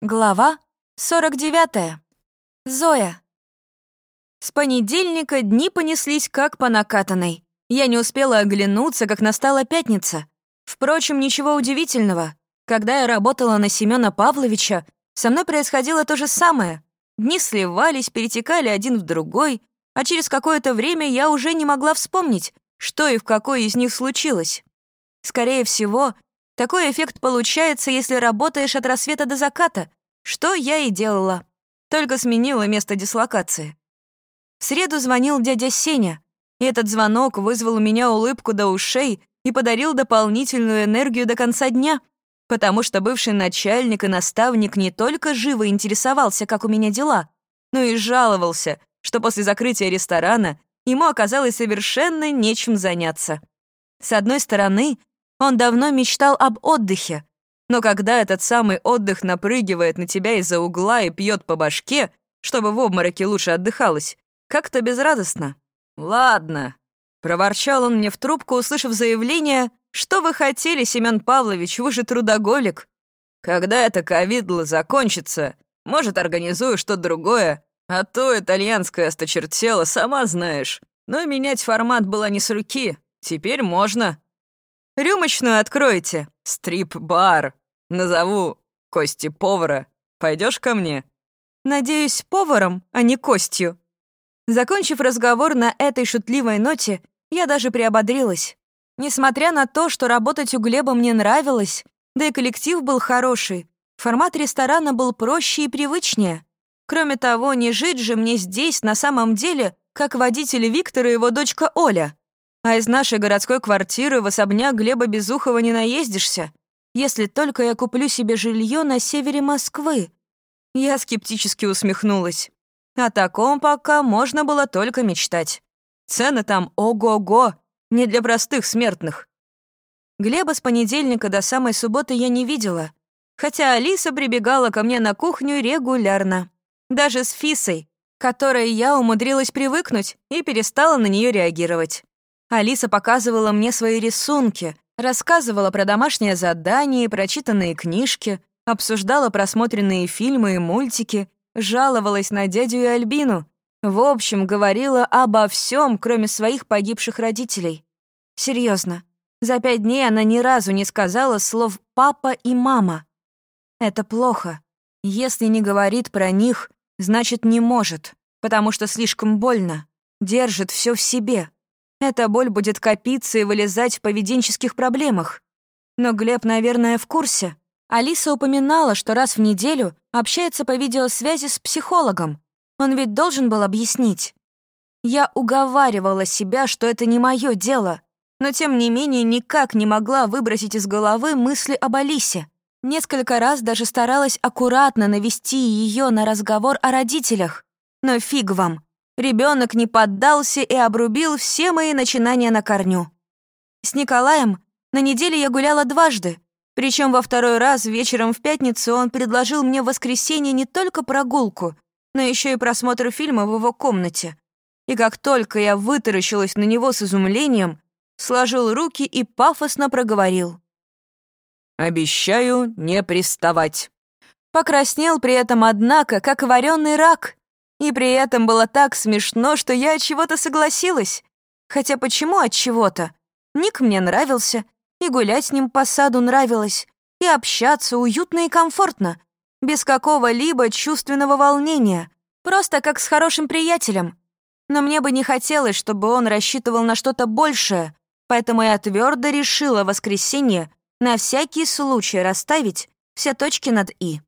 Глава 49. Зоя. С понедельника дни понеслись как по накатанной. Я не успела оглянуться, как настала пятница. Впрочем, ничего удивительного. Когда я работала на Семёна Павловича, со мной происходило то же самое. Дни сливались, перетекали один в другой, а через какое-то время я уже не могла вспомнить, что и в какой из них случилось. Скорее всего, такой эффект получается, если работаешь от рассвета до заката, что я и делала. Только сменила место дислокации. В среду звонил дядя Сеня, и этот звонок вызвал у меня улыбку до ушей и подарил дополнительную энергию до конца дня, потому что бывший начальник и наставник не только живо интересовался, как у меня дела, но и жаловался, что после закрытия ресторана ему оказалось совершенно нечем заняться. С одной стороны, он давно мечтал об отдыхе, но когда этот самый отдых напрыгивает на тебя из-за угла и пьет по башке, чтобы в обмороке лучше отдыхалось, как-то безрадостно. «Ладно», — проворчал он мне в трубку, услышав заявление, «Что вы хотели, Семен Павлович, вы же трудоголик. Когда это ковидло закончится, может, организую что-то другое, а то итальянское осточертело, сама знаешь. Но менять формат было не с руки, теперь можно». Рюмочную откройте. Стрип-бар. Назову Кости повара. Пойдешь ко мне? Надеюсь, поваром, а не костью. Закончив разговор на этой шутливой ноте, я даже приободрилась. Несмотря на то, что работать у Глеба мне нравилось, да и коллектив был хороший, формат ресторана был проще и привычнее. Кроме того, не жить же мне здесь на самом деле, как водитель Виктор и его дочка Оля. А из нашей городской квартиры в особняк Глеба Безухова не наездишься, если только я куплю себе жилье на севере Москвы. Я скептически усмехнулась. О таком пока можно было только мечтать. Цены там ого-го, не для простых смертных. Глеба с понедельника до самой субботы я не видела, хотя Алиса прибегала ко мне на кухню регулярно. Даже с Фисой, которой я умудрилась привыкнуть и перестала на нее реагировать. Алиса показывала мне свои рисунки, рассказывала про домашнее задание, прочитанные книжки, обсуждала просмотренные фильмы и мультики, жаловалась на дядю и Альбину. В общем, говорила обо всем, кроме своих погибших родителей. Серьезно, за пять дней она ни разу не сказала слов «папа» и «мама». Это плохо. Если не говорит про них, значит, не может, потому что слишком больно, держит все в себе. Эта боль будет копиться и вылезать в поведенческих проблемах. Но Глеб, наверное, в курсе. Алиса упоминала, что раз в неделю общается по видеосвязи с психологом. Он ведь должен был объяснить. Я уговаривала себя, что это не мое дело, но тем не менее никак не могла выбросить из головы мысли об Алисе. Несколько раз даже старалась аккуратно навести ее на разговор о родителях. Но фиг вам. Ребенок не поддался и обрубил все мои начинания на корню. С Николаем на неделе я гуляла дважды, причем во второй раз вечером в пятницу он предложил мне в воскресенье не только прогулку, но еще и просмотр фильма в его комнате. И как только я вытаращилась на него с изумлением, сложил руки и пафосно проговорил. «Обещаю не приставать». Покраснел при этом, однако, как вареный рак, и при этом было так смешно, что я от чего-то согласилась. Хотя почему от чего-то? Ник мне нравился, и гулять с ним по саду нравилось, и общаться уютно и комфортно, без какого-либо чувственного волнения, просто как с хорошим приятелем. Но мне бы не хотелось, чтобы он рассчитывал на что-то большее, поэтому я твердо решила воскресенье на всякий случай расставить все точки над «и».